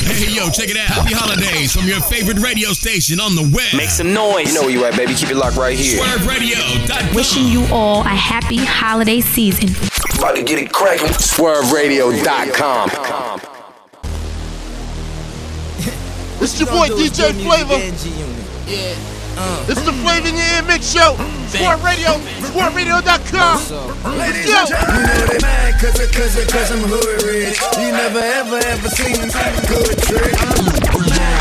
Hey, yo, check it out. Happy holidays from your favorite radio station on the web. Make some noise. You know where you at, baby. Keep it locked right here. SwurvRadio.com. Wishing you all a happy holiday season. About to get it cracking. SwurvRadio.com. It's your boy DJ Phlava. Yeah. It's the Phlava in Your Ear Mix Show. Swurv Radio, swurvradio.com. Let's go. You know they mad cause, I- cause, I- cause I'm hood rich. You never ever ever seen a good trick.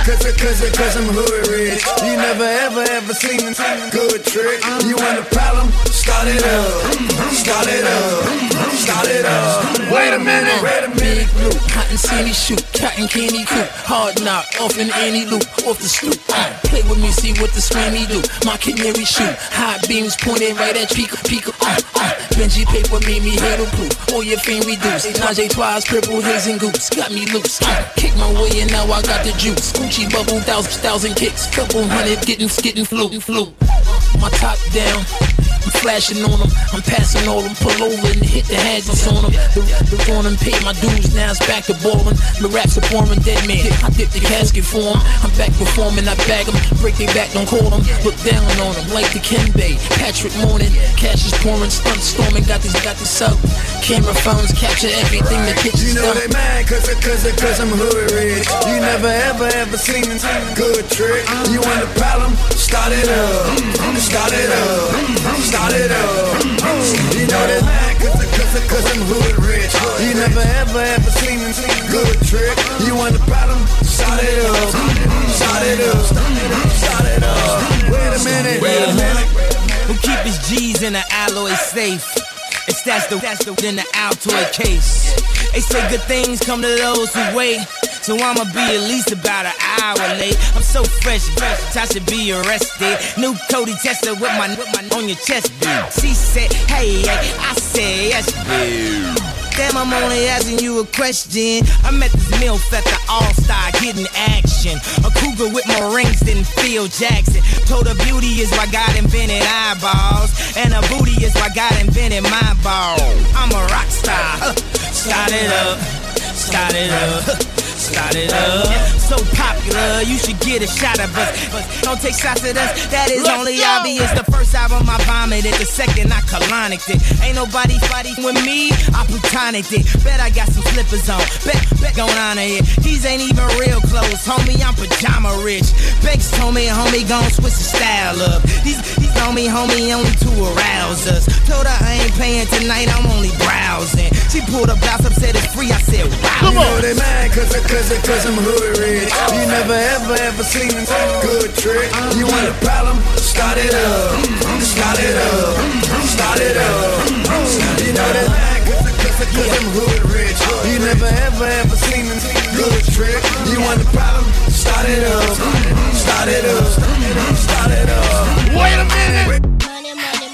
Cause, I- cause, I- cause I'm hood rich. You never ever ever seen a good trick. You want a problem? Start it up. Start it up. Start it up. Wait a minute. Wait a minute. Big blue, hot and sandy shoot, cotton candy coop, hard knock, off in any loop, off the stoop. Uh, play with me, see what the scrammy do. My canary shoot, high beams pointed right at Pico, Pico. Uh, uh, Benji paper made me hate proof. All your fame reduced. Najee twice, purple haze and goose, got me loose. Uh, kick my way and now I got the juice. Gucci bubble, thousand, thousand kicks, couple hundred, getting, getting flu, flu. My top down. I'm flashing on them, I'm passing all them, pull over and hit the hadgets on them. The, the on them pay my dues, now it's back to ballin'. The raps are boring, dead man. I dip the casket for 'em. I'm back performing, I bag 'em, break their back, don't call 'em. Look down on 'em like the Ken Bay. Patrick Morning, cash is pouring, stunt storming, got this, got this up. Camera phones capture everything, the kitchen's You know they mad cause, cause, cause I'm hood rich. You never ever ever seen a good trick. You want a problem? Start it up. Start it up. Start it up. You know they mad cause, cause, cause I'm hood rich. You never ever ever seen a good trick. You want a problem? Start it up. Start it up. Start it up. Wait a minute. Wait a minute. Who keep his G's in an alloy safe? It's that's the that's the in the Altoid case. They say good things come to those who wait. So I'ma be at least about an hour late. I'm so fresh, fresh, I should be arrested. New Cody Tesla with my with my on your chest, dude. She said, hey, hey, I said yes, dude. Damn, I'm only asking you a question. I met this MILF at the All Star getting action. A cougar with more rings than Phil Jackson. Told her beauty is why God invented eyeballs. And a booty is why God invented my ball. I'm a rock star. Uh, Start it up. Start it up. Start it up. So popular, you should get a shot of us. But don't take shots at us, that is only obvious. The first album I vomited, the second I colonic it. Ain't nobody fighting with me, I plutonic it. Bet I got some slippers on, bet, bet gon' honor it. These ain't even real clothes, homie, I'm pajama rich. Banks told me, homie, gon' switch the style up. These, these homie, homie, only to arouse us. Told her I ain't paying tonight, I'm only browsing. She pulled up, gossip, said it's free, I said, wow. Come You know on. they mad cause, I- cause, I- cause I'm hood rich. You never ever ever seen a good trick. You want a problem? Start it up. Start it up. Start it up. You know they mad cause, I- cause, I- cause I'm hood rich. You never ever ever seen a good trick. You want a problem? Start it up. Start it up. Start it up. Wait a minute.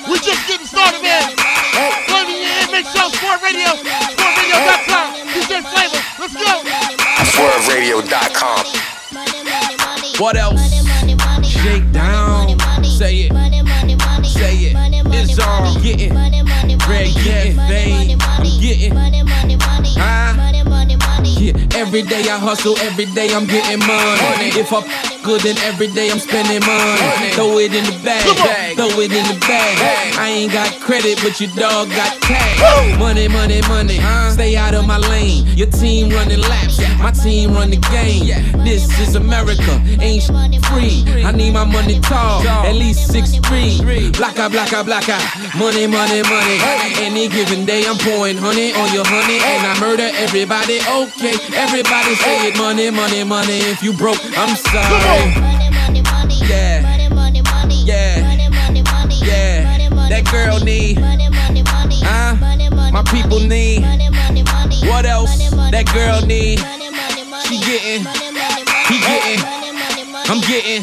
We just getting started, man. Phlava in Your Ear Mix Show, Swurv Radio, swurvradio.com. DJ Phlava, let's go. SwurvRadio.com. What else? Shake down. Say it. Say it. It's all getting. Red getting. Fade. I'm getting. Huh? Yeah, every day I hustle, every day I'm getting money. If I f- good, then every day I'm spending money. Throw it in the bag, throw it in the bag. I ain't got credit, but your dog got cash. Money, money, money. Stay out of my lane. Your team running laps, my team run the game. This is America, ain't free. I need my money tall, at least six three. Blacka, blacka, blacka. Money, money, money. Any given day I'm pouring honey on your honey, and I murder everybody. Okay, everybody say it. Money, money, money. If you broke, I'm sorry. Money, money, money. yeah, Money, money, money. yeah. Money, money, money, yeah. that girl need, huh? My people need. What else? That girl need. She getting, he getting, I'm getting,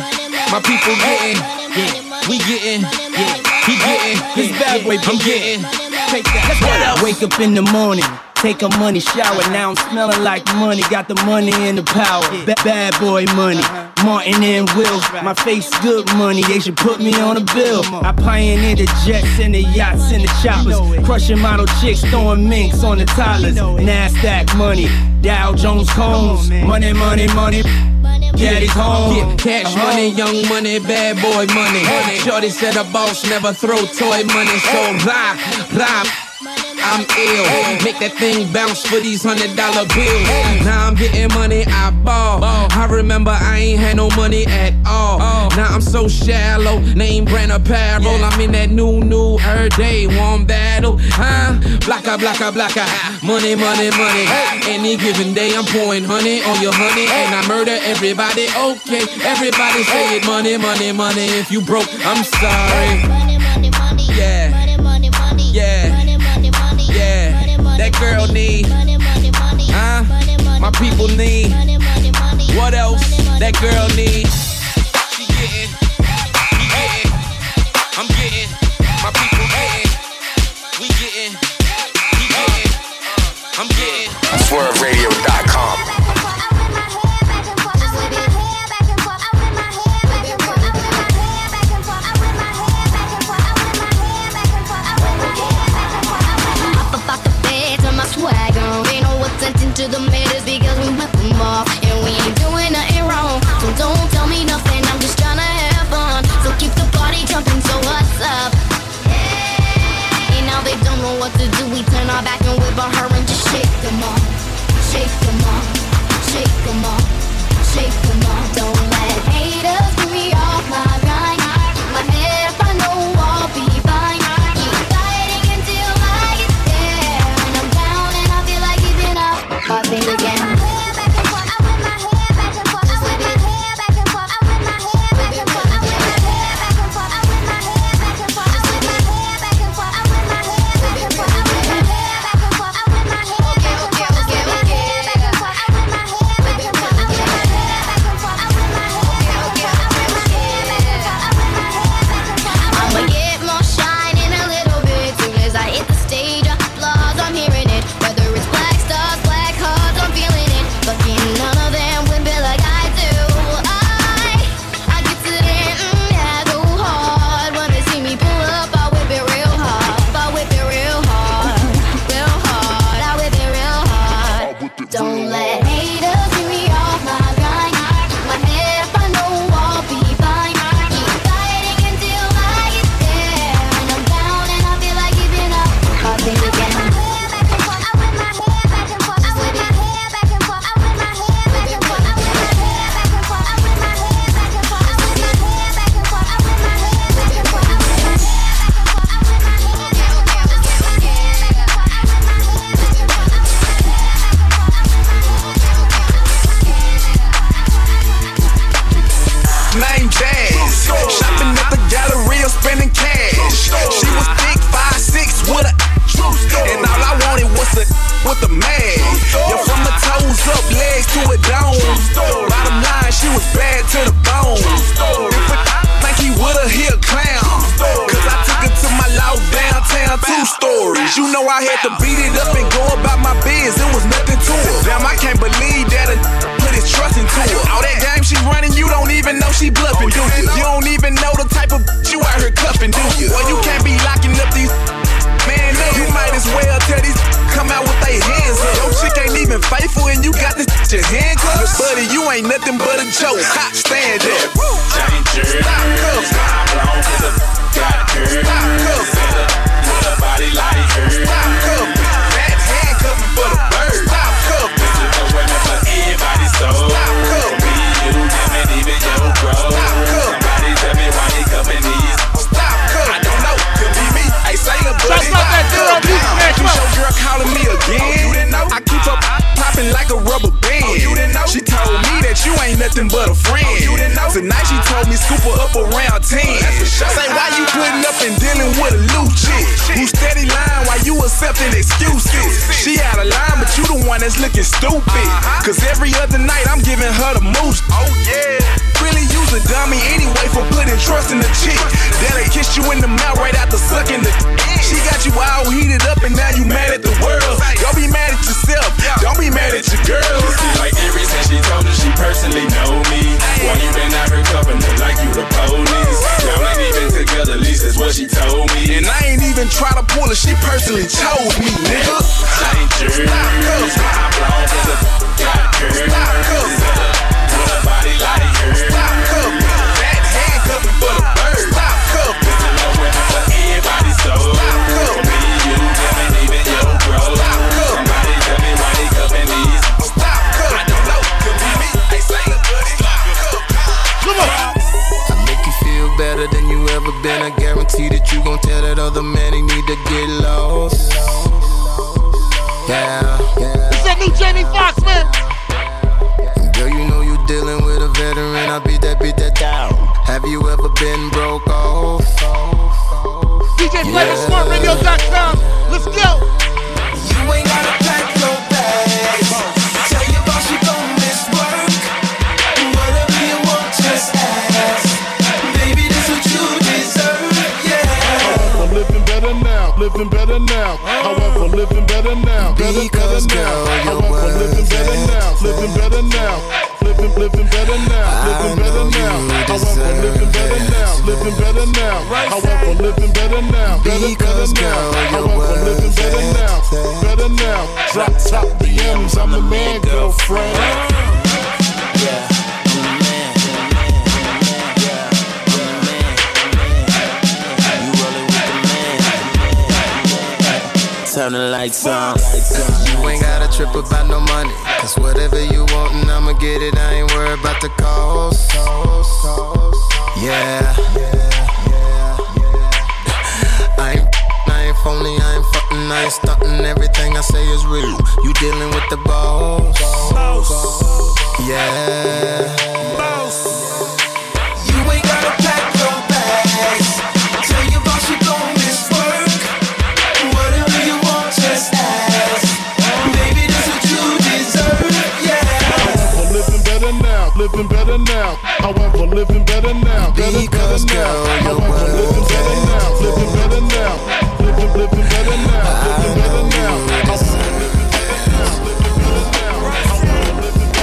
my people getting, yeah, we getting, yeah, he getting, his bad boy, I'm getting. Take that. Up? Wake up in the morning, Take a money shower, now I'm smelling like money. Got the money and the power. Bad boy money. Uh-huh. Martin and Will, my face good money, they should put me on a bill. I pioneered the jets and the yachts and the choppers. Crushing model chicks, throwing minks on the toddlers. NASDAQ money, Dow Jones Combs. Money, money, money. Daddy's home. Get cash uh-huh. money, young money, bad boy money. Shorty said a boss never throw toy money, so blah, blah. I'm ill. Make that thing bounce for these hundred dollar bills. Now I'm getting money, I ball. I remember I ain't had no money at all. Now I'm so shallow, name brand apparel. I'm in that new, new, her day, warm battle. Huh? Blocka, blocka, blocka. Money, money, money. Any given day, I'm pouring honey on your honey. And I murder everybody, okay. Everybody say it. Money, money, money. If you broke, I'm sorry. Money, money, money. Yeah. girl need? money, money, money, Huh? My people need. money, money, money. What else that girl need? nothing but a friend. Tonight she told me scoop her up around 10. Say, why you putting up and dealing with a loose chick? Who steady lying while you accepting excuses? She out of line, but you the one that's looking stupid. Uh-huh. Cause every other night I'm giving her the moose. Oh, yeah. Really use a dummy anyway for putting trust in the chick. Then they kiss you in the mouth right after sucking the. She got you all heated up and now you mad at the world. Don't be mad at yourself. Don't be mad at your girl. Like ever since she told her she personally know me. Why you been out her like you the police? Y'all ain't even together, least that's what she told me. And I ain't even try to pull her, she personally chose me, nigga. Danger. Stop, cuz. My blown cause a got curves. Stop, cuz. With a body like hers. Stop, cuz. That handcuffing for the bird. Stop, cuz. You ever been. I guarantee that you gon' tell that other man he need to get lost. Yeah, yeah. It's that new Jamie Foxx, man. Girl, you know you dealing with a veteran. I beat that, beat that down. Have you ever been broke off? DJ Phlava, SwurvRadio.com. Let's go. You ain't gotta pack your bags. Tell your boss you gon' miss work. Whatever you want, just ask. Living better now, living better now. However, living better now, better, Because, better now. girl, you're However, living worth better it. now, living better now. Living, living better now, living better know now. you However, living better now, living better now. However, living better now, better, better now. girl, you're However, living better now, better now. Drop top DMs, I'm the man, girlfriend. Yeah, Turn the lights on. You ain't gotta trip about no money. Cause whatever you want, and I'ma get it. I ain't worried about the cost. Yeah. I ain't, I ain't phony, I ain't fucking, I ain't stunting. Everything I say is real. You dealing with the boss. Yeah. You living better now. However, living better now, better, Because, better now. girl, you're However, living worth better now, living better now. Living, living better now, living better now. However, living better now, living better now.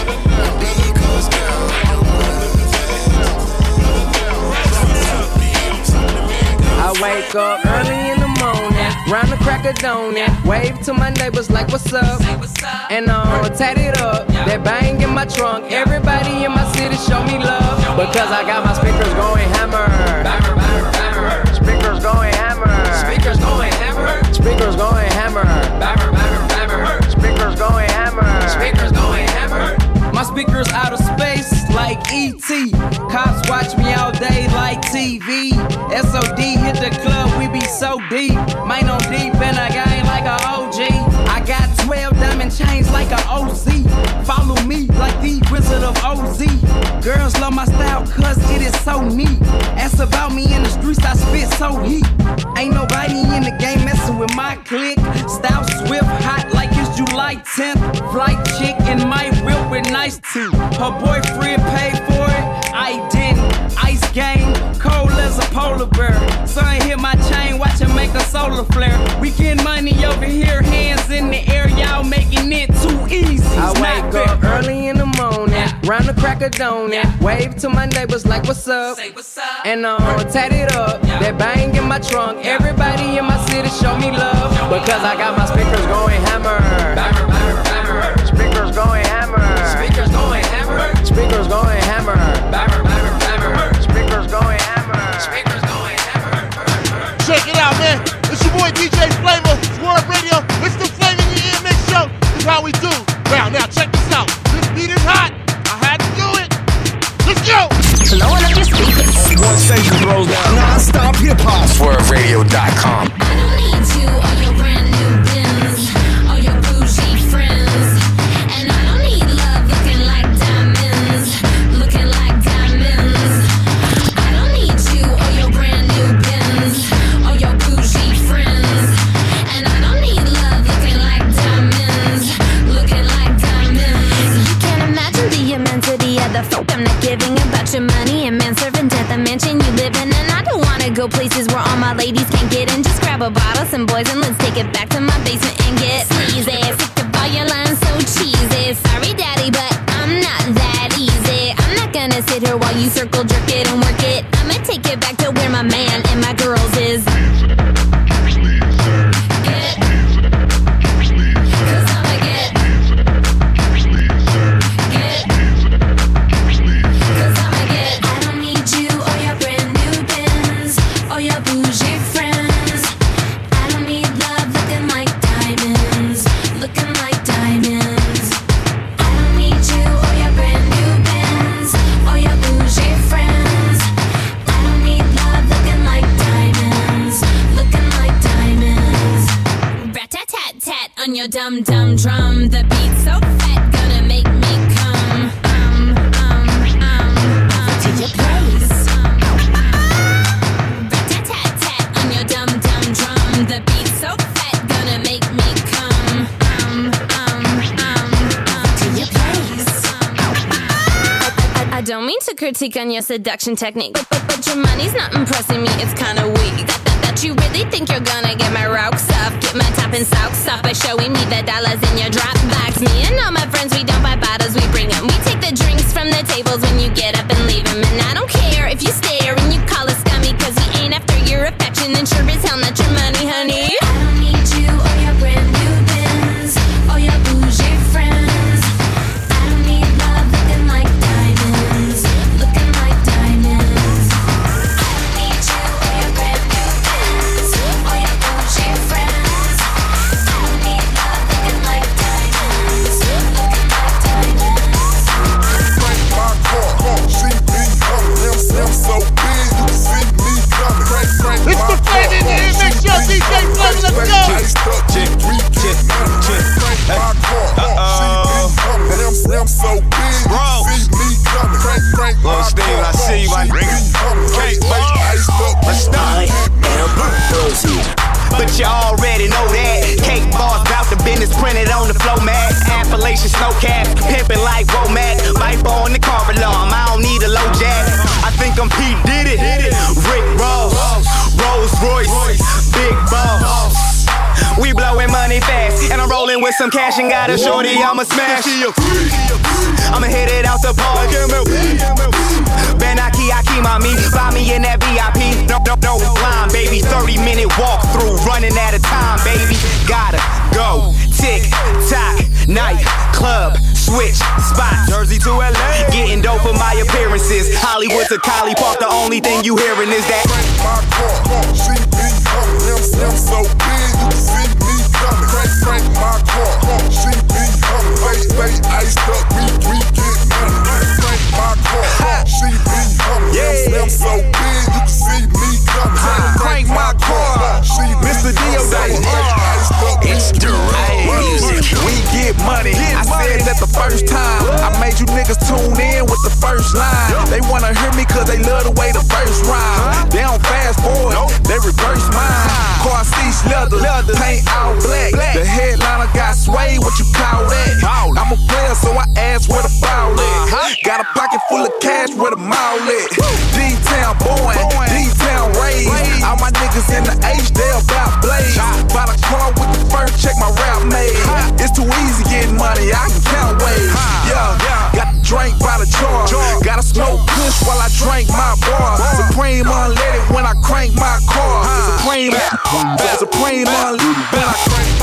Better now, Because, girl, you're I wake up early in the morning, round the crack of dawn, wave to my neighbors like what's up, and uh, tat it up. That bang in my trunk, everybody in my city show me love because I got my speakers going hammer. Speakers going hammer. Speakers going hammer. Speakers going hammer. Speakers going hammer. Speakers going hammer. My speakers out of space like ET. Cops watch me all day like TV. SOD Girls love my style cause it is so neat. Ask about me in the streets, I spit so heat. Ain't nobody in the game messing with my clique. Style swift, hot like it's July 10th. Flight chick in my whip with nice teeth. Her boyfriend paid for it, I didn't. Ice game, cold as a polar bear. Sun hit my chain, watch it make a solar flare. We get money over here, hands in the air, y'all making it too easy. I wake up early in round the crack of dawn, wave to my neighbors like what's up, Say what's up. and uh, tat it up. That bang in my trunk, everybody in my city show me love because I got my speakers going hammer. Speakers going hammer. Speakers going hammer. Speakers going hammer. Speakers going hammer. Speakers going hammer. Check it out, man. It's your boy DJ Phlava, Swurv Radio. It's the Phlava in your ear mix show. This is how we do. Now, now, check this out. Blowing up your speakers. One station throws down non-stop hip-hop. SwurvRadio.com. go places where all my ladies can't get in. Just grab a bottle, some boys, and let's take it back to my basement and get sleazy. Sick of all your lines so cheesy. Sorry, daddy, but I'm not that easy. I'm not gonna sit here while you circle jerk it and work it. I'ma take it back to where my man mean on your seduction technique, but, but, but your money's not impressing me. It's kinda weak. That, that, that you really think you're gonna get my rocks off, get my top and socks off by showing me the dollars in your drop box. Me and all my friends, we don't buy bottles, we bring them. We take the drinks from the tables when you get up and leave them. And I don't care if you stare some cash and got a shorty, I'ma smash. I'ma hit it out the park. Benaki Aki mommy, buy me in that VIP. No, no, no line, baby. 30 minute walk through, running at a time, baby. Gotta go. Tick tock, night club, switch spot. Jersey to LA, getting dope for my appearances. Hollywood to Collie Park, the only thing you hearing is that. my car, see me coming. Them, them so big, you can see my car, see me coming. They, iced up, we, we get money. Crank my car, see me coming. Them, them so big, you can see me coming. Crank, my car, see it's the Deodate. It's music. We get money. I said that the first time. I made you niggas tune in with the first line. They wanna hear me cause they love the way the first rhyme. They don't fast forward, they reverse mine. Car seats leather, paint all black. The headliner got sway, what you call that? I'm a player, so I ask where the ball at. Uh-huh. Got a pocket full of cash, where the mall at? D10 Supreme unleaded when I crank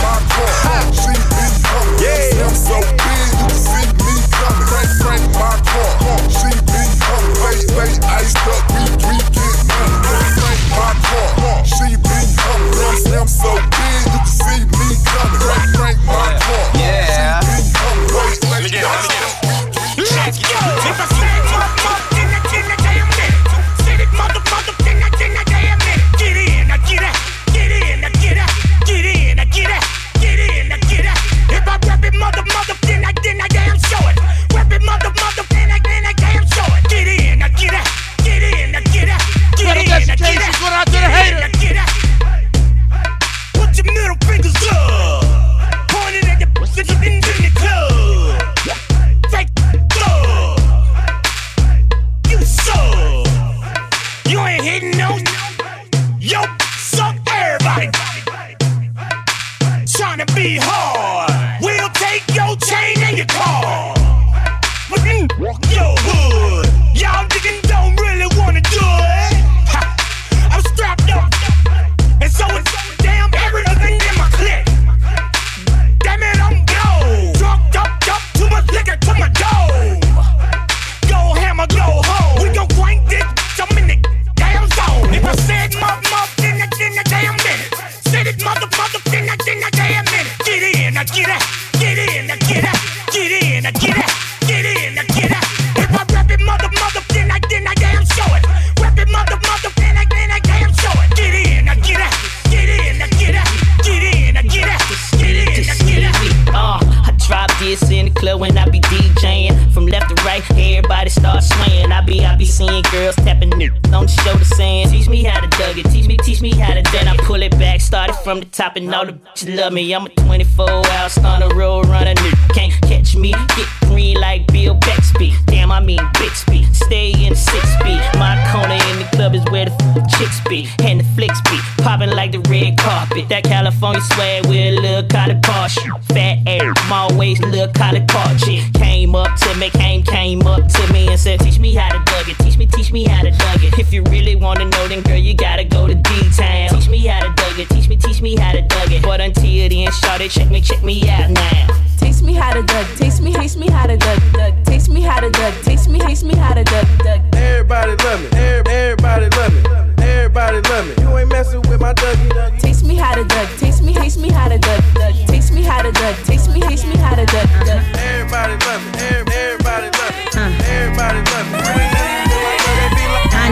from the top, and all the bitches love me. I'm a 24 hour stunner, road runner, nigga. Can't catch me, get green like Bill Bixby. Damn, I mean Bixby. Stay in the six speed. My corner in the club is where the f- chicks be, and the flicks be. Popping like the red carpet. That California swag with a little collar partial. Fat air, small waist, little collar part chick. Came up to me, came, came up to me and said, Teach me how to dug it. Teach me, teach me how to dug it. If you really wanna know, then girl, you gotta go to D-Town. Teach me how to dug it. Teach me, teach me how to dug it. But until then, shout it, check me, check me out now. Taste me how to dug, taste me, taste me how to dug, dug. Taste me how to dug, taste me, taste me how to dug, dug. Everybody love me. Everybody love me. Everybody love me. You ain't messing with my Dougie. Taste me how to dug, taste me, taste me how to dug. Taste me how to dug, taste me, taste me how to dug. Everybody love me. Everybody love me. Everybody love me.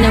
A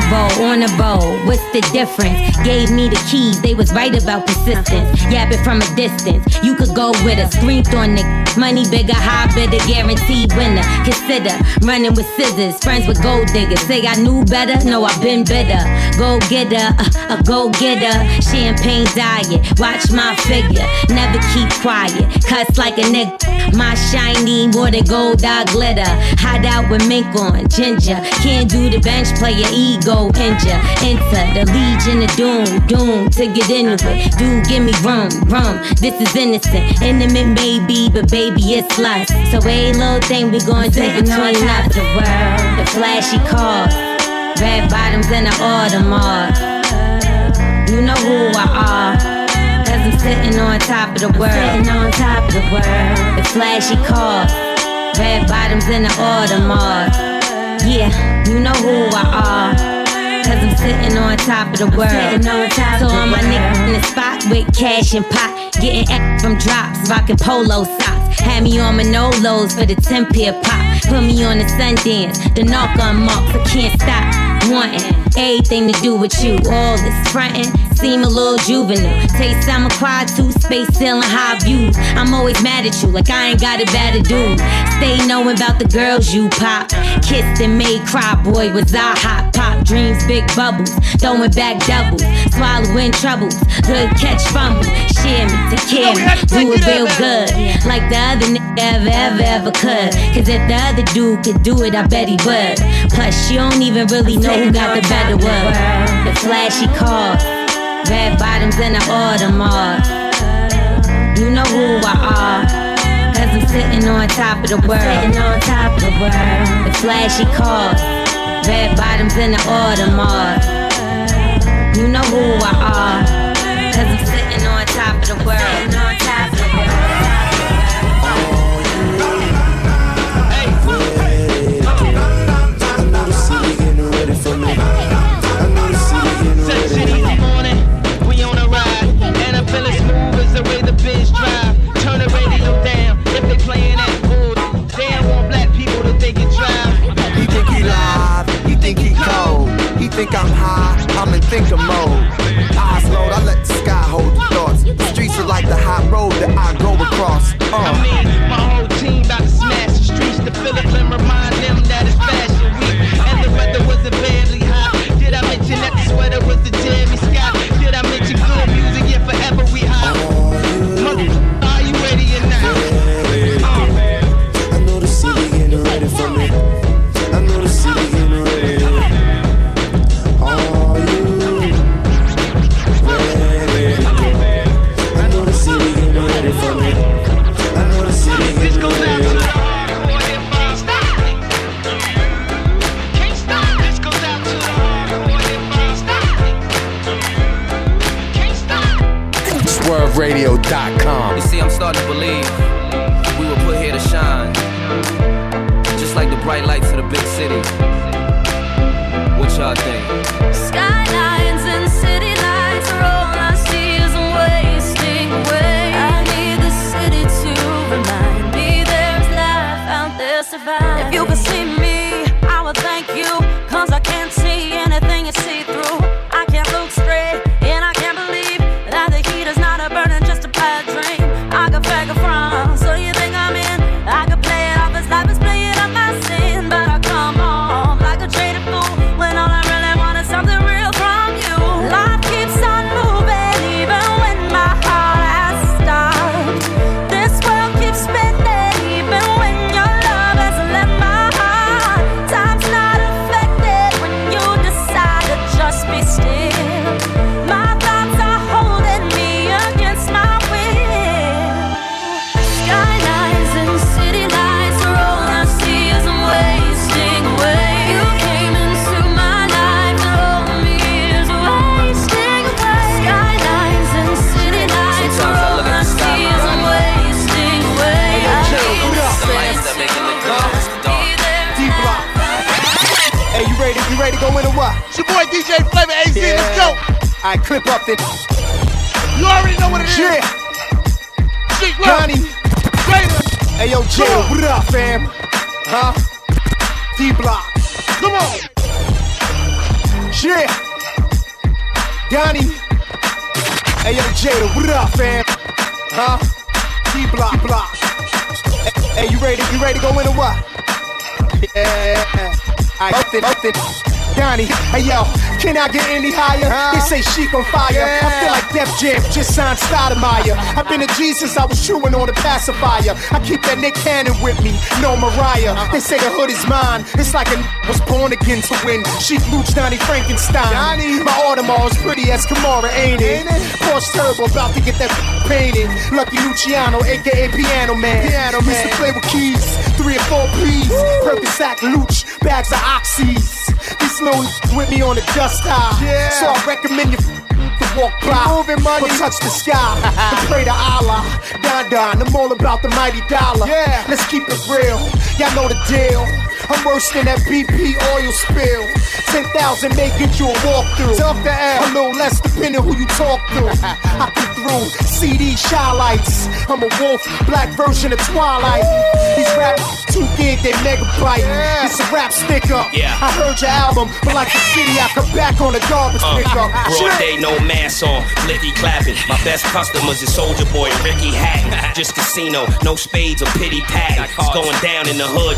a roll, what's the difference? Gave me the keys, they was right about persistence. Yapping from a distance, you could go with us. Screamed on the money bigger, high bidder, guaranteed winner. Consider running with scissors, friends with gold diggers. Say I knew better, no, I've been bitter. Go getter, uh, a go getter. Champagne diet, watch my figure. Never keep quiet, cuss like a nigga. My shiny, more than gold, I glitter. Hide out with mink on, ginger. Can't do the bench player, ego injure. Enter the legion of doom, doom to get into it. Dude, give me rum, rum. This is innocent, intimate maybe, but baby it's lust. So every little thing we gon' take between us. The world, the flashy cars, red bottoms and the Audemars. You know who I are. Cause I'm sitting on top of the world. Sitting on top of the world. The flashy cars, red bottoms and the Audemars. Yeah, you know who I are. Cause I'm sitting on top of the world. so all my niggas in the spot with cash and pot. Getting X from drops, rocking polo socks. Had me on Manolos for the 10 pair pop. Put me on the Sundance, the knock on marks. I can't stop wanting everything to do with you. All this frontin' seem a little juvenile. Taste I'm a quad two, space ceiling high views. I'm always mad at you, like I ain't got it bad to do. Stay knowing about the girls you pop. Kissed and made cry, boy, was I hot. Pop dreams, big bubbles, throwing back doubles, swallowing troubles. Good catch fumble, share me, take care me, do it real good. Like the other nigga ever, ever, ever could. Cause if the other dude could do it, I bet he would. Plus, you don't even really know who got the better word. The flashy cars, red bottoms and the Audemars. You know who I are. Cause I'm sitting on top of the world. Sitting on top of the world. The flashy cars, red bottoms and the Audemars. You know who I are. Cause I'm sitting on top of the world. I clip up the. You already know what it is. Yeah. Sheek Donnie. Hey, yo, Jill, what up, fam? Huh? D Block. Come on. Yeah. Donnie. Hey, yo, Jada, what up, fam? Huh? D Block. Block. Hey, you ready? You ready to go in or what? Yeah. I both it, both it. Donnie, hey yo, can I get any higher? They say Sheek on fire. I feel like Def Jam just signed Stoudemire. I've been a G since I was chewing on a pacifier. I keep that Nick Cannon with me, no Mariah. They say the hood is mine. It's like a was born again to win. Chic Mooch, Donnie Frankenstein. My Audemars pretty as Kamara, ain't it? Porsche Turbo about to get that painted. Lucky Luciano, aka Piano Man. Piano Man. Used to play with keys, three or four P's. Percocet, Luch, bags of oxys. These slow with me on the dust high. So I recommend you walk by. Moving money. Or touch the sky. and pray to Allah. Don Don, I'm all about the mighty dollar. Yeah. Let's keep it real. Y'all know the deal. I'm worse than that BP oil spill. 10,000 may get you a walkthrough. Talk the L. A little less depending who you talk to. I can through CD shy lights. I'm a wolf, black version of Twilight. These rap too gig, they megabyte. It's a rap sticker. Yeah. I heard your album, but like the city, I come back on a garbage Uh, pickup. broad day, no mask on, blicky clapping. My best customers is Soldier Boy Ricky Hatton. Just casino, no spades or pity patting. It's going down in the hood,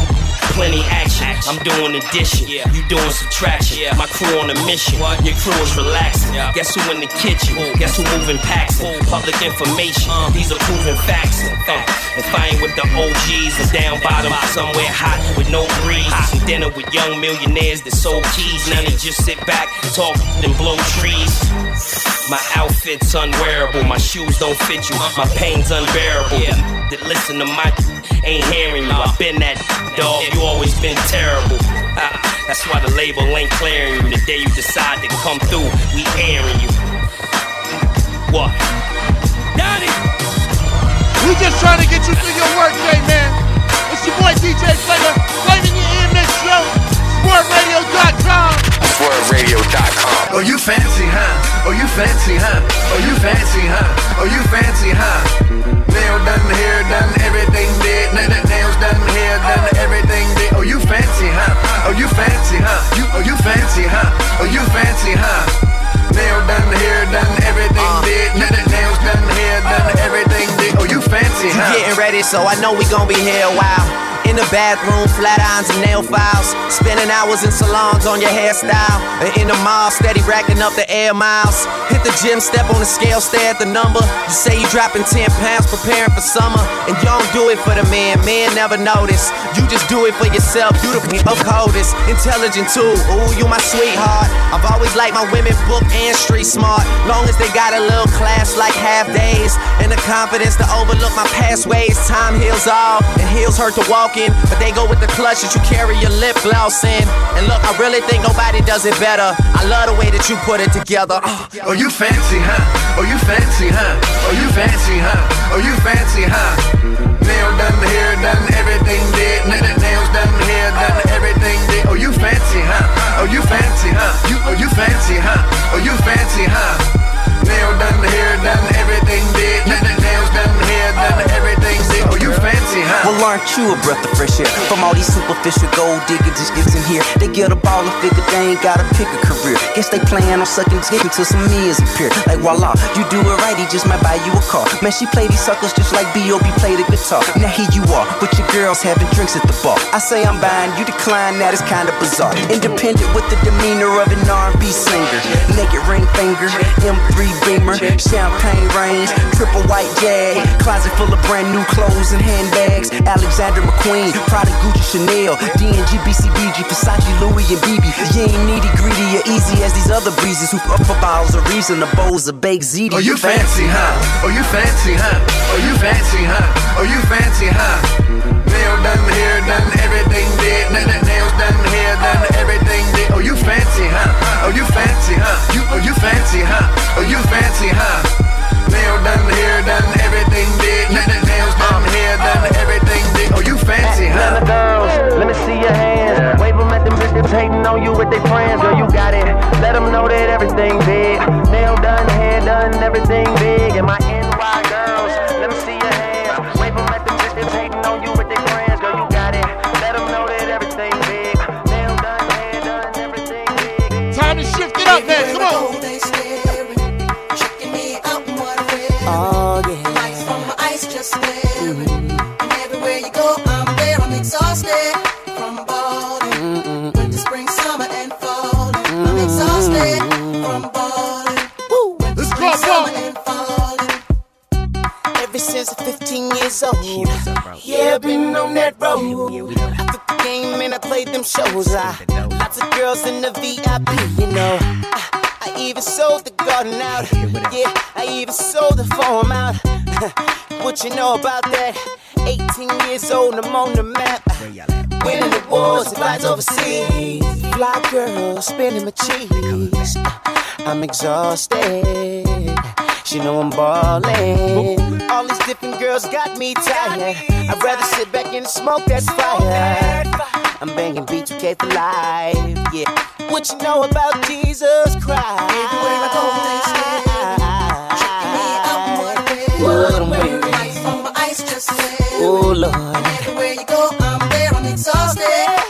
plenty action. I'm doing addition, Yeah. you doing subtraction. Yeah. My crew on a mission, your crew is relaxing. Yeah. Guess who in the kitchen? Guess who moving packs? Public information, these are proven facts. Uh, if I ain't with the OGs, I'm down bottom somewhere hot with no breeze. Some dinner with young millionaires that sold keys. Now they just sit back, talk and blow trees. My outfit's unwearable, my shoes don't fit you, my pain's unbearable. That listen to my ain't hearing you. I've been that dog, you always been terrible. Ah, That's why the label ain't clearing you. The day you decide to come through, we airing you. What? Donnie! We just trying to get you through your work day, man. It's your boy DJ Phlava, Phlava your ear mix show, SwurvRadio.com. Swurvradio.com. Oh, you fancy, huh? Oh, you fancy, huh? Oh, you fancy, huh? Oh, you fancy, huh? Nail done, hair done, everything did. N- n- Nails done, hair done, everything did. Oh, you fancy, huh? Oh, you fancy, huh? You, oh, you fancy, huh? Oh, you fancy, huh? Nail done, hair done, everything uh. did. N- Nails done, hair done, everything did. Oh, you fancy, huh? getting ready, so I know we gon' be here a while. In the bathroom, flat irons and nail files. Spending hours in salons on your hairstyle. And in the mall, steady racking up the air miles. Hit the gym, step on the scale, stare at the number. You say you dropping 10 pounds, preparing for summer. And you don't do it for the man, man never notice. You just do it for yourself, you the of coldest. Intelligent too, ooh, you my sweetheart. I've always liked my women book and street smart. Long as they got a little class like half days. And the confidence to overlook my past ways. Time heals all, and heels hurt to walk in. But they go with the clutch that you carry your lip gloss in. And look, I really think nobody does it better. I love the way that you put it together. Uh. Oh, you fancy, huh? Oh, you fancy, huh? Oh, you fancy, huh? Oh, you fancy, huh? Nail done, hair done, everything did. Nails done, hair done, everything did. Oh, you fancy, huh? Oh, you fancy, huh? You, oh, you fancy, huh? Oh, you fancy, huh? Nail done, hair done, everything did. N- Nails done, hair done, everything did. Oh, you fancy, huh? Well, aren't you a breath of fresh air? From all these superficial gold diggers just gets in here. They get a ball and figure they ain't gotta pick a career. Guess they plan on sucking dick until some meals appear. Like voila, you do it right, he just might buy you a car. Man, she play these suckers just like B.O.B. play the guitar. Now here you are, with your girls having drinks at the bar. I say I'm buying, you decline, that is kinda bizarre. Independent with the demeanor of an R&B singer. Naked ring finger, M3 Beamer, champagne range, triple white jag, closet full of brand new clothes and handbags. Alexander McQueen, Prada, Gucci, Chanel, D&G, BCBG, Versace, Louis, and BB. You ain't needy, greedy, or easy as these other breezes who up for bottles of reason, the bowls of baked ziti. Oh, you fancy, huh? Oh, you fancy, huh? Oh, you fancy, huh? Oh, you fancy, huh? Nail done, hair done, everything did. N- n- Nails done, hair done, everything did. Oh, you fancy, huh? Oh, you fancy, huh? You, oh, you fancy, huh? Oh, you fancy, huh? What about that? 18 years old, I'm on the map. Winning the wars, flies overseas. Fly girl, spinning my cheese. I'm exhausted. She know I'm ballin'. All these different girls got me tired. I'd rather sit back and smoke that fire. I'm banging B2K for life. Yeah. What you know about Jesus Christ? Everywhere I go, What I'm wearing. Lights from my just staring. Oh Lord. Everywhere you go, I'm there. I'm exhausted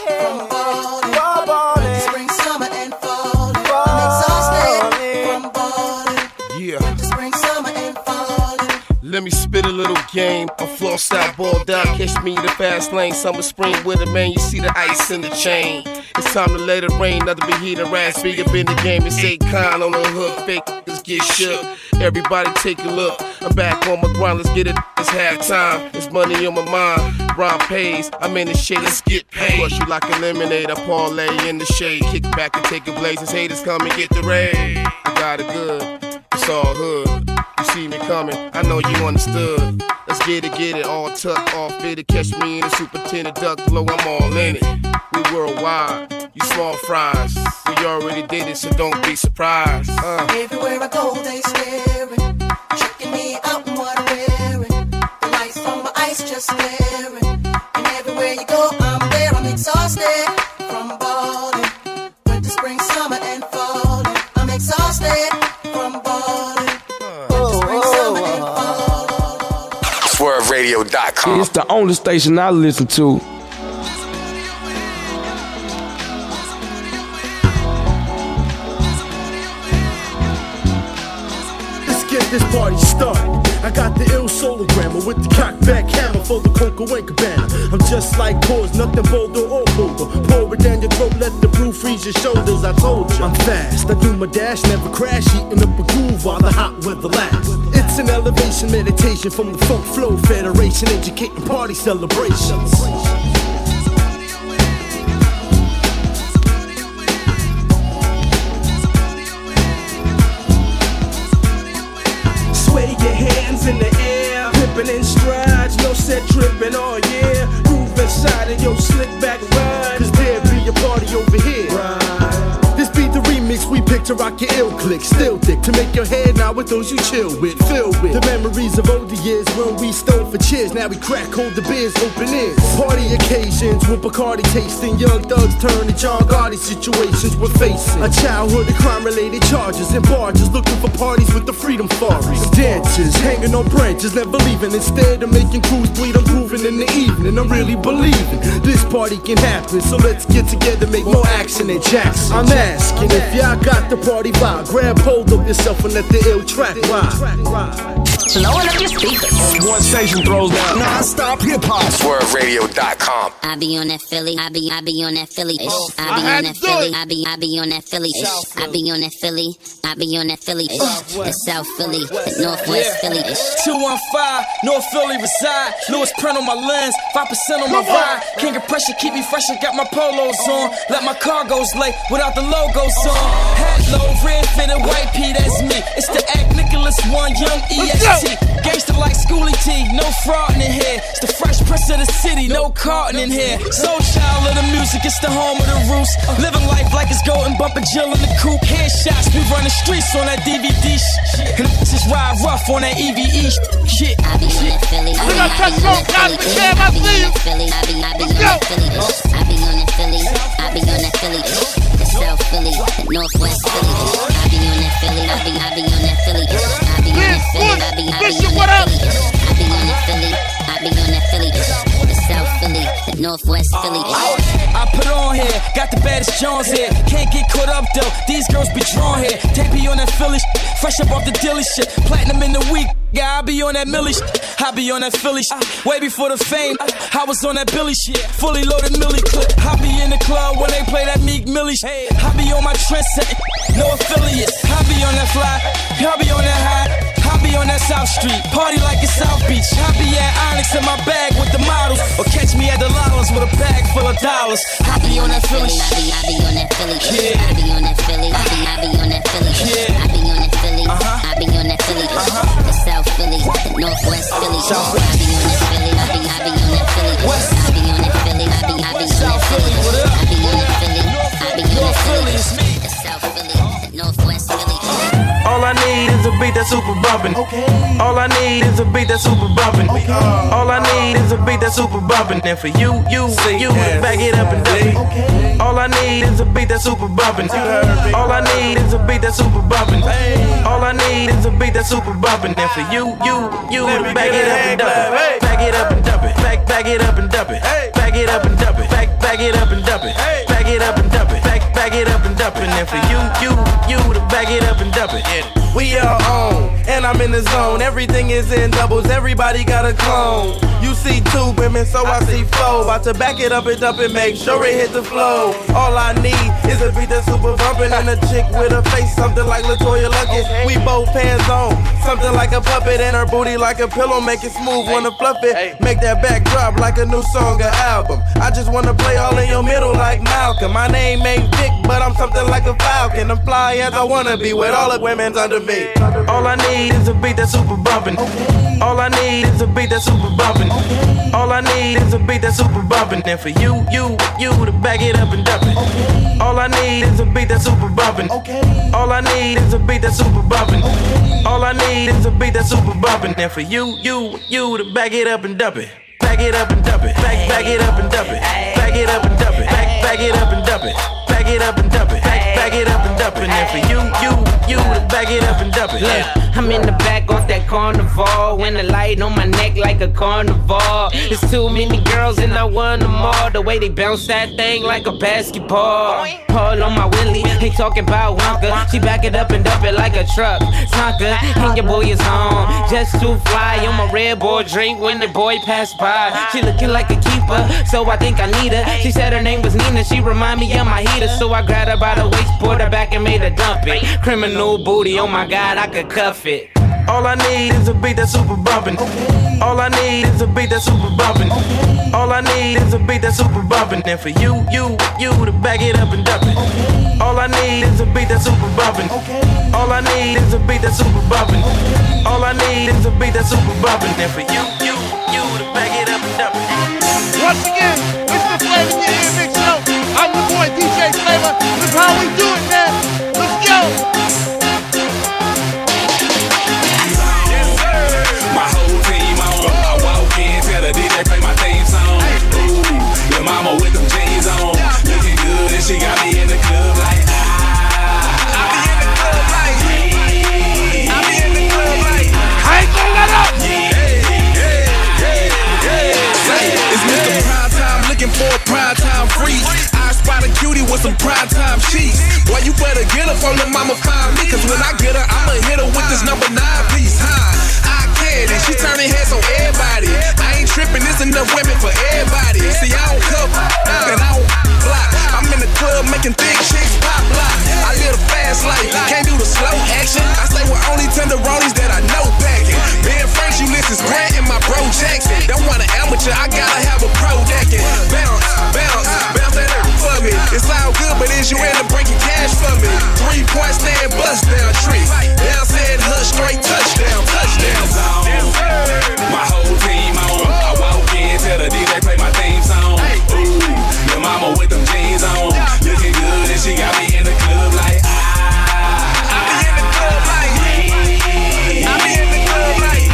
from balling. Winter, spring, summer, and fall. I'm exhausted from balling. Yeah. Spring, summer, and fall. Let me spit a little game. I'm floss out, balled out. Catch me in the fast lane. Summer, spring, winter, man. You see the ice in the chain. It's time to let it rain. Nothing but heat and raspy up in the game. It's Akon on the hook. Fake niggas get shook. Everybody take a look. I'm back on my grind. Let's get it. It's halftime. It's money on my mind. Ron pays. I'm in the shade. Let's get paid. Crush you like a lemonade. I parlay in the shade. Kick back and take a blaze. Haters come and get the raid. I got it good. It's all hood. You see me coming, I know you understood. Let's get it, get it, all tucked, all fitted. Catch me in the superintendent duck flow, I'm all in it. We worldwide, you small fries. We already did it, so don't be surprised. Uh. Everywhere I go, they staring, checking me out and what I'm wearing. The lights from my eyes just staring, and everywhere you go, I'm there. I'm exhausted from. SwurvRadio.com. It's the only station I listen to. Let's get this party started. I got the ill sologrammer with the cock back hammer for the Coca Wing Cabana. I'm just like cause nothing bolder or bolder. Pour it down your throat, let the brew freeze your shoulders. I told you I'm fast. I do my dash, never crash, eating up a groove while the hot weather lasts. It's an elevation meditation from the Funk Flow Federation, educating party celebrations. Sway your hands in the air, pimping in strides, no set tripping all year. Groove inside of your slick back ride, we pick to rock your ill click, still thick. To make your head now with those you chill with, fill with the memories of older years when we stole for cheers. Now we crack, hold the beers, open ears. Party occasions with Bacardi tasting. Young thugs turn to John Gotti situations we're facing. A childhood of crime related charges and barges looking for parties with the freedom forest. Dancers hanging on branches, never leaving. Instead of making crews bleed, I'm in the evening. I'm really believing this party can happen. So let's get together, make more action than Jackson. I'm asking if y'all got the party vibe. Grab hold of yourself and let the ill track ride. Blowing up your speakers. One station throws down non-stop hip hop. SwurvRadio.com. I be on that Philly, I be I be on that Philly ish. Oh, I be on that Philly, I be I be on that Philly ish. I be on that Philly, I be on that Philly ish. The South Philly, the Northwest Philly 215, North Philly reside. Lewis print on my lens, 5% on my ride. King of pressure, keep me fresh and got my polos on. Let my cargoes lay without the logos on. Hat low, red fitted, white P, that's me. It's the Act Nicholas One, young EST. Gangster like Schoolly D, no fraud in here. It's the fresh press of the city, no carton in here. Soul child of the music, it's the home of the roots. Living life like it's golden, bumping Jill in the coupe. Headshots, we run the streets on that DVD shit. And just ride rough on that EVE shit. I be on that Philly, be, I be on that Philly, ish. I be on that Philly, I be, I be on that Philly. I be on that Philly, I be on that Philly. The South Philly, the Northwest Philly. I be on that Philly, I be, I be on that Philly. I be on that Philly, I be, On that Philly. I be on that Philly, I be on that Philly. The South Philly, the Northwest Philly. I put on here, got the baddest Jones here. Can't get caught up though, these girls be drawn here. They be on that Philly fresh up off the dilly shit. Platinum in the week, yeah, I be on that Millie shit. I be on that Philly shit. Way before the fame, I was on that Billy shit. Fully loaded Millie clip. I be in the club when they play that Meek Millie shit. I be on my trend setting, no affiliates. I be on that fly, I be on that high. I be on that South Street, party like it's South Beach. I be at Onyx in my bag with the models, or catch me at the Lawless with a bag full of dollars. I be on that Philly I be, I be on that Philly. Yeah. I be on that Philly, I be, I be on that Philly. Yeah. I be on that Philly, I be on that Philly, ish. The South Philly, the Northwest Philly, ish. I be on that Philly, I be, I be on that Philly, ish. I be on that Philly, I be, I be on that Philly. I be on that Philly, I be on that Philly, ish. The South Philly, I need is a beat that's super bumpin'. Okay. All I need is a beat that's super bumpin'. Okay. All I need is a beat that's super bumpin'. And for you, you, you, back it up and dump it. Okay. All I need is a beat that's super bumpin'. All I need is a beat that's super bumpin'. All I need is a beat that's super bumpin'. And for you, you, you, back it up and dump it. Back it up and dump it. Back, back it up and dump it. Back it up and dump it. Back, back it up and dump it. Back it up and dump it. Back, back it up and dump it. And for you, you, you, to back it up and dump it. We are on, and I'm in the zone. Everything is in doubles, everybody got a clone. You see two women, so I see four. About to back it up and dump it, make sure it hit the flow. All I need is a beat that's super bumpin' and a chick with a face, something like Latoya Luckett. We both hands on, something like a puppet, and her booty like a pillow, make it smooth, wanna fluff it. Make that back drop like a new song or album. I just wanna play all in your middle like Malcolm. My name ain't Vic, but I'm something like a falcon. I'm fly as I wanna be with all the women's under me. All I need is a beat that's super bumpin'. All I need is a beat that's super bumpin'. All I need is a beat that's super bumpin'. And for you, you, you to back it up and dump it. All I need is a beat that's super bumpin'. All I need is a beat that's super bumpin'. All I need is a beat that's super bumpin'. And for you, you, you to back it up and dump it. Back it up and dump it. Back, back it up and dump it. Back it up and dump it. Back, it up and dump it. Back it up and dump it. Back, it up and dump it. And for you, you, you to back it up and dump it. Look, I'm in the back off that carnival. When the light on my neck like a carnival. There's too many girls and I want them all. The way they bounce that thing like a basketball. Paul on my willy, ain't talking about Wonka. She back it up and dump it like a truck. Tonka, and your boy is home. Just to fly on my red boy drink when the boy passed by. She looking like a keeper, so I think I need her. She said her name was Nina, she remind me of my heater. So I grabbed her by the waist, pulled her back and made her dump it. Criminal booty, oh my god, I could cuff it. All I need is a beat that's super bumpin'. All I need is a beat that's super bumpin'. All I need is a beat that's super bumpin'. And for you, you, you to back it up and dump it. All I need is a beat that's super bumpin'. All I need is a beat that's super bumpin'. All I need is a beat that's super bumpin'. And for you, you, you to back it up and dump it. Once again, it's the Phlava Your Ear Mix Show. I'm your boy DJ Phlava how we do it, man. Let's go. My whole team on. I walk in, tell the DJ play my theme song. Ooh, your mama with jeans on, looking good, and she got me in the club like. for a prime time freeze some prime time sheets. Boy, you better get her from the mama find me. Cause when I get her, I'ma hit her with this number nine piece, huh? And she turning heads on everybody. I ain't tripping, there's enough women for everybody. See, I don't cover, and I don't block. I'm in the club making thick chicks pop lock. I live a fast life, can't do the slow action. I stay with only tenderonis that I know packing. Ben Franks, Ulysses Grant, and my bro Jackson. Don't want an amateur, I gotta have a pro decking. Bounce, bounce, bounce that earth for me. It's all good, but is you in the breaking cash for me? Three point stand, bust down, tree. Down said hush, straight touchdown, touchdown. My whole team on. I walk in, tell the DJ play my theme song. Ooh, your mama with them jeans on, looking good, and she got me in the club like ah. I be in the club like I be in the club like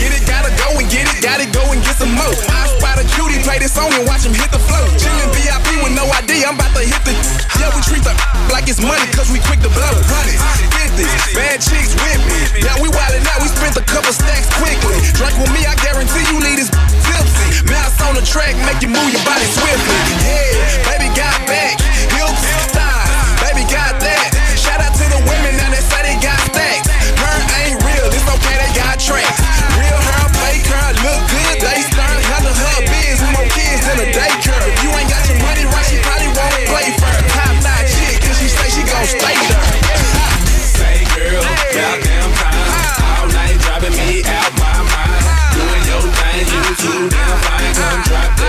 Get it, gotta go and get it, gotta go and get some more. I spot a cutie, play this song and watch him hit the flow. Chillin' VIP with no ID, I'm about to hit the. Yeah, we treat the like it's money, cause we quick to blow. Hundreds, fifties, bad chicks with me. Now we wildin' out, we spent a couple stacks quickly. Drink with me, I guarantee you leave this tipsy. Mouse on the track, make you move your body swiftly. Yeah, baby got back, hips, baby got that. Shout out to the women now that say they got stacks. Her ain't real, they got tracks. Real her, fake her, look good, they start handle her biz. We more kids than a daycare. Gon' stay there. Say girl, goddamn time. All night driving me out my mind. Doing your thing, you too damn fine. Come drop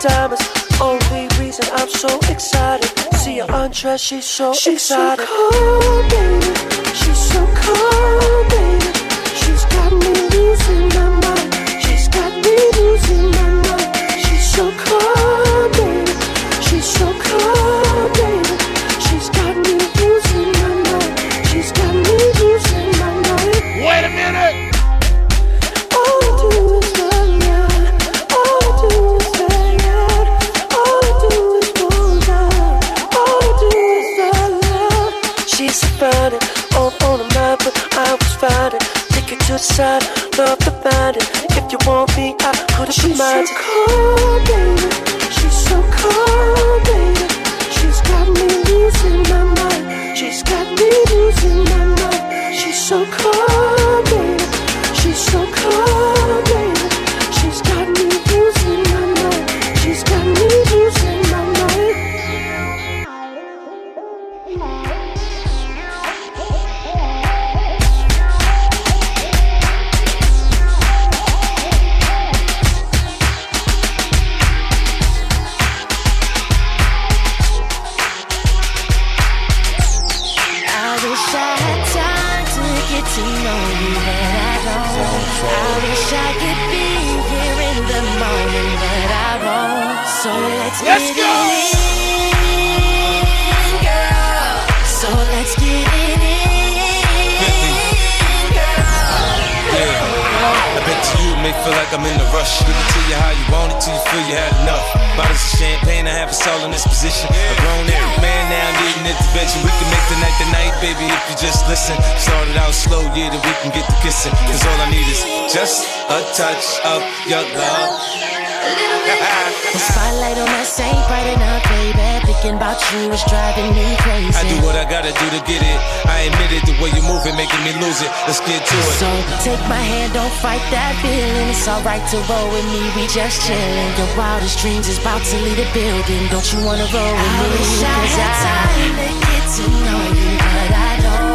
diamonds. Only reason I'm so excited. See her undress, she's so she's excited. So cold, baby. She's so cold, baby. Could touch of your love. The spotlight on us ain't bright enough, baby. Thinking about you is driving me crazy. I do what I gotta do to get it. I admit it, the way you move it, making me lose it. Let's get to it. So take my hand, don't fight that feeling. It's alright to roll with me, we just chillin'. Your wildest dreams is about to leave the building. Don't you wanna roll with me? I wish I had time to get to know you, but I don't.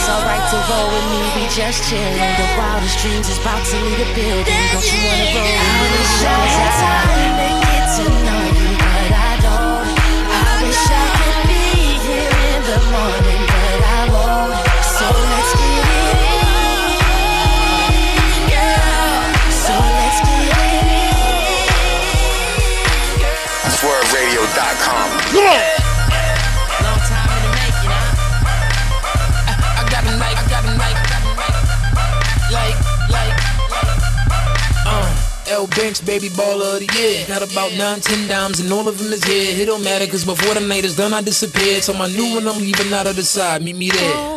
It's alright to roll with me, we just chillin'. The wildest dreams is about to leave the building. Don't you wanna roll with me? I wish I had time to get to know you, but I don't. I wish I could be here in the morning, but I won't. So let's get it in, girl. So let's get it in. SwurvRadio.com. Come L Banks, baby baller of the year. Got about nine, ten dimes, and all of them is here. It don't matter, cause before the night is done, I disappeared. So my new one, I'm leaving out of the side. Meet me there.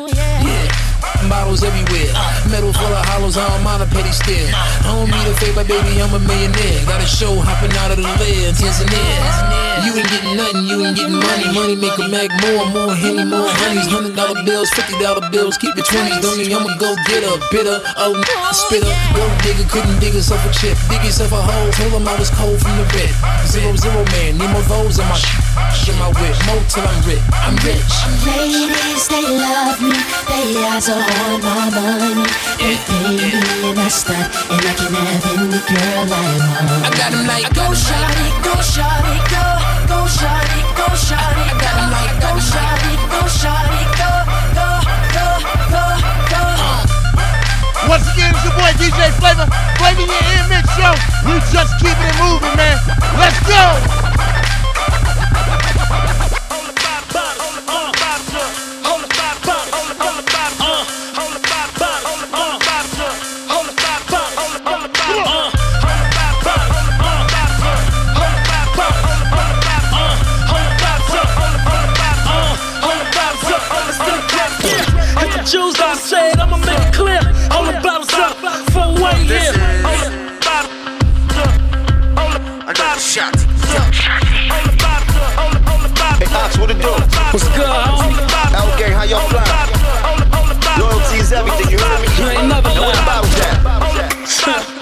Bottles everywhere. Metal full of hollows, I don't mind a petty stare. I don't need a favor, baby, I'm a millionaire. Got a show hopping out of the lid, Tanzania. You ain't getting nothing, you ain't getting money. Money make a mag more, more henny, more honeys. Hundred dollar bills, fifty dollar bills, keep it twenties. Don't mean I'ma go get a bitter, oh spitter. Go digger, couldn't dig yourself a chip. Dig yourself a hole, told him I was cold from the bed. Zero, zero man, need more those in my sh- in my whip. More till I'm rich, I'm rich. Ladies, they love me. They eyes are on my money. They pay me and I stop, and I can have any girl I want. I got him like, go shawty, go shawty, go, go shawty, go shawty. I got him like, go shawty, go shawty, go, go, go, go, go. Uh. Once again, it's your boy DJ Phlava. Phlava your ear mix show. We just keeping it moving, man. Let's go. Jews don't say it, I'ma make it clear. All the bottles up, full way here. Another shot. Hey, Ox, what it do? What's good, homie? L gang, how y'all flying? Loyalty is everything, you heard me? You ain't never Now where the lied. bottles at?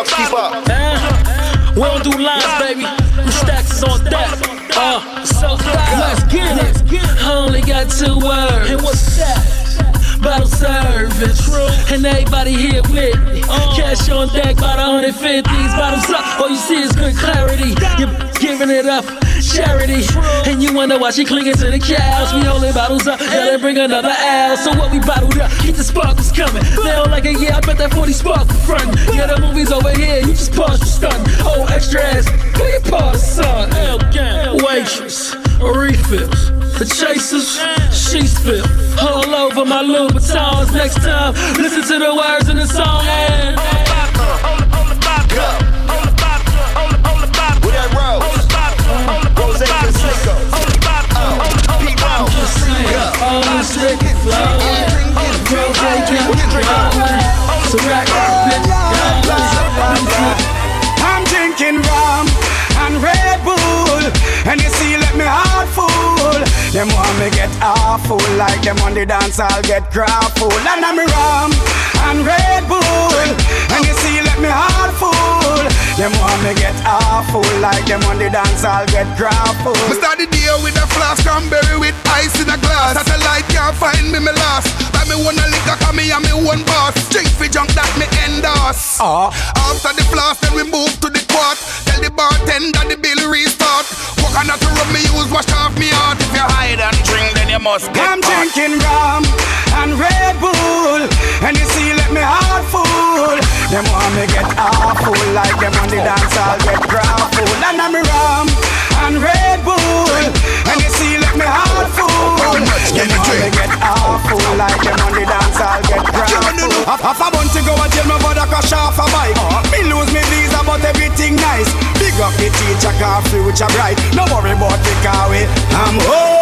Hey, right here. Slow bucks, keep up. Uh, we don't do lines, baby. The stacks is on deck. Uh, so let's get it. I only got two words. And what's that? Bottle service. And everybody here with me. Cash on deck, about 150s. Bottles up. All you see is good clarity. You're giving it up. Charity. And you wonder why she clinging to the cows. We holding bottles up. Gotta bring another L. So what we bottled up? Keep the sparkles coming. They don't like it, yeah. I bet that 40 sparkle front. Yeah, the movie's over here. You just pause the stun. Oh, extra ass. Pull your pause, son. L gang. Waitress. Refills. The chasers. She spill. All over my Louboutins. Next time, listen to the words in the song. And all this wicked flow. Rose can't So rack I'm drinking rum and Red Bull, and you see, let me heart full. Them want me get awful, like them on the dance, I'll get full. And I'm rum and Red Bull, and you see, let me heart full. Them want me get awful, like them on the dance, I'll get full. Me start the day with a flask cranberry with ice in a glass. Satellite can't find me, me lost. Buy me one a liquor, cause me and me one boss. Drink for junk that me endorse. Uh. After the flask, then we move to the quart. Tell the bartender the bill restart. Walk on to rub me use, wash off me heart. If you hide and drink, then you must get I'm caught. drinking rum and Red Bull, and you see, let me heart full. Them want me get awful, like them on the dance, I'll get. And I'm rum and Red Bull, and you see, let me heart full. Them want me get awful, like them on the dance, I'll get full. Half a bunch to go and jail, my brother crash off a bike. Uh-huh. Me lose me visa, but everything nice. Big up the teacher, car future bright. No worry about the car. I'm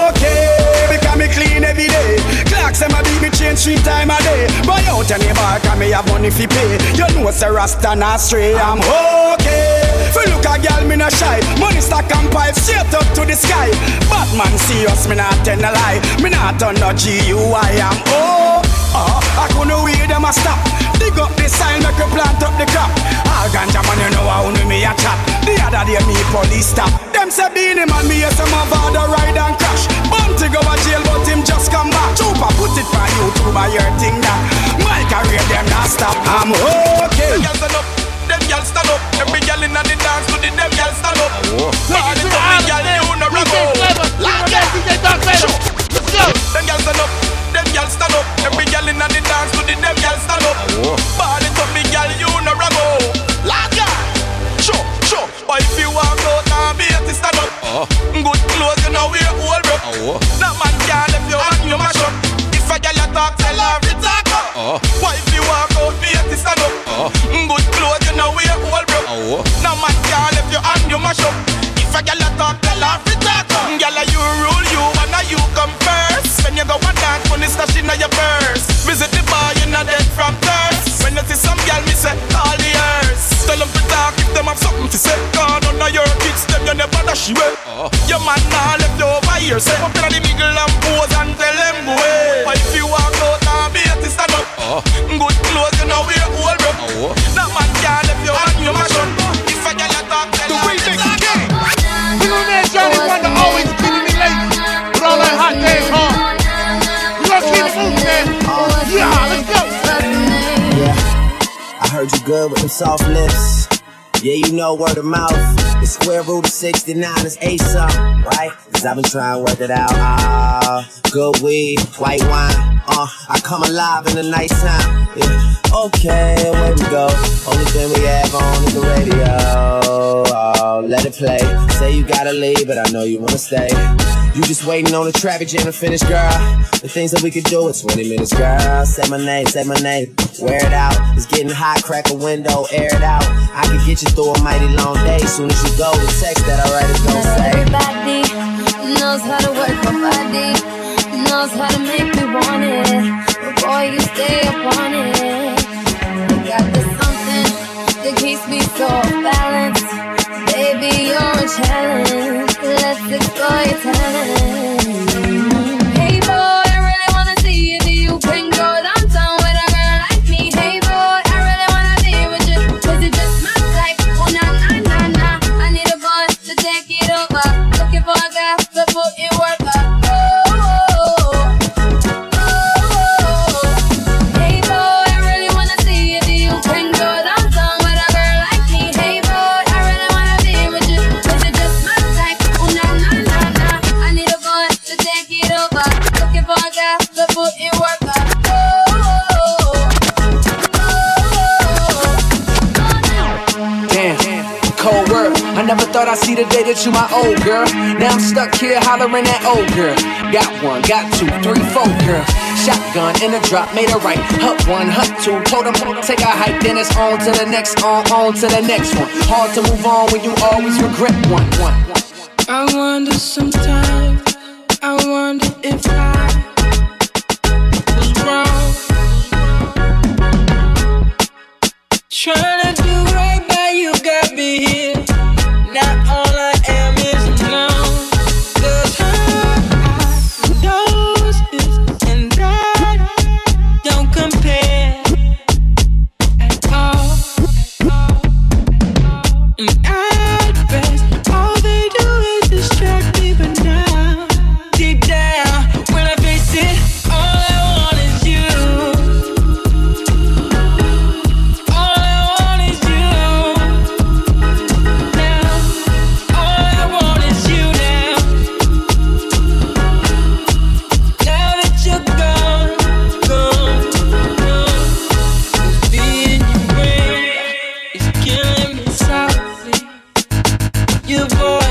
okay because me clean every day. Clocks and my baby change three time a day. Buy out any bar, cause me have money fi pay. You know say Rasta not stray. I'm okay. Fi look a girl, me not shy. Money stack and pipe straight up to the sky. Batman see us, me not tell a lie. Me not turn no GUI. I'm oh. Uh, I couldn't wait them a stop. Dig up the sign, make you plant up the crop. All ganja man, you know how me a chat. The other day me police stop. Them say Beenie Man, me a some of the ride and crash. Bunty go a jail, but him just come back. Chupa put it for you to buy your thing that. My career them not stop. I'm okay. Them gyal stand up. Every gyal inna the dance to the them gyal stand up. Oh. Party to the gyal, you no rubber. Lock it. Them gyal stand up girl stand up. Every girl inna the dance to the them girl stand up. Oh. Ball it up, me girl, you no rabo. Lager, show, show. But if you walk out, now be a stand up. Oh. Good clothes, you know we're all broke. Oh. No man can if you. soft lips. Yeah, you know word of mouth. The square root of 69 is ASAP, right? Cause I've been trying to work it out. Ah, good weed, white wine. Uh, I come alive in the nighttime. Yeah. Okay, away we go. Only thing we have on is the radio. Ah let it play. Say you gotta leave, but I know you wanna stay. You just waiting on the traffic jam to finish, girl. The things that we could do in 20 minutes, girl. Say my name, say my name, wear it out. It's getting hot, crack a window, air it out. I can get you through a mighty long day. Soon as you go, the text that I write is gonna say. Everybody knows how to work my body, knows how to make me want it. But boy, you stay up on it. You got this something that keeps me so balanced baby, you're a challenge. Let's explore your talent. nigga to my old girl. Now I'm stuck here hollering at old girl. Got one, got two, three, four girl. Shotgun in the drop, made a right. Hut one, hut two, told him take a hike. Then it's on to the next, on, on to the next one. Hard to move on when you always regret one. one. I wonder sometimes, I wonder if I. you boy.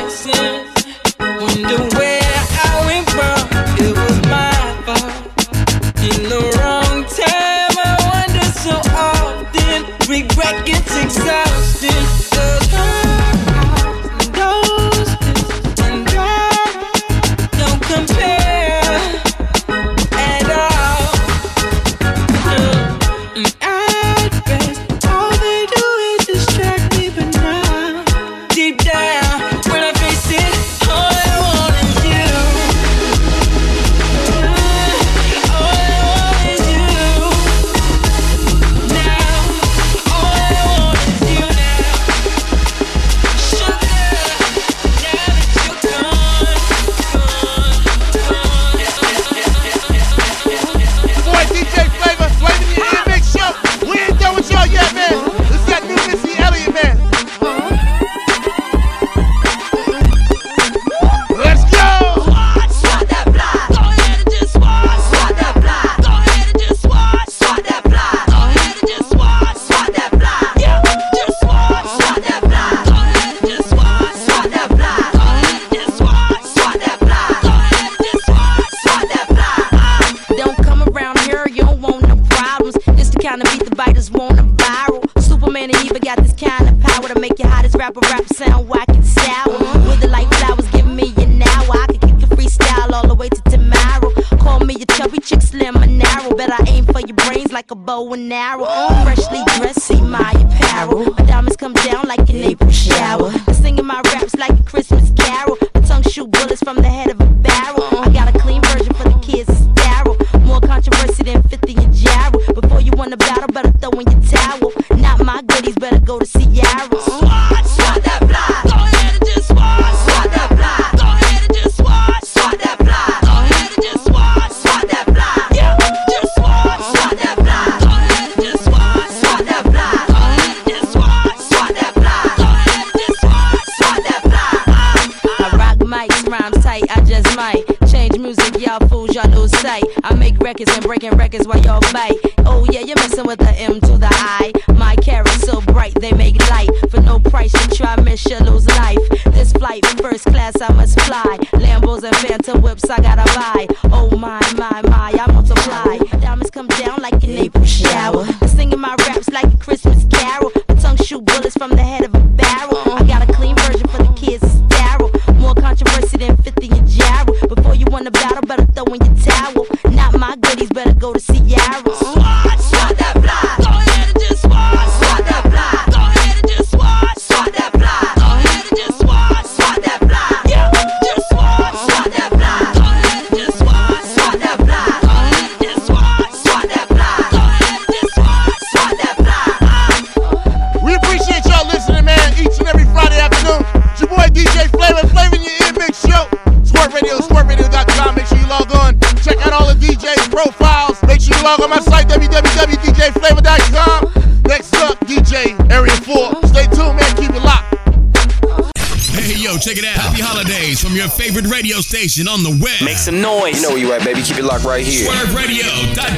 station on the web. Make some noise. You know where you at, baby. Keep it locked right here. Swurv Radio.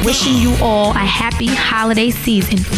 Wishing you all a happy holiday season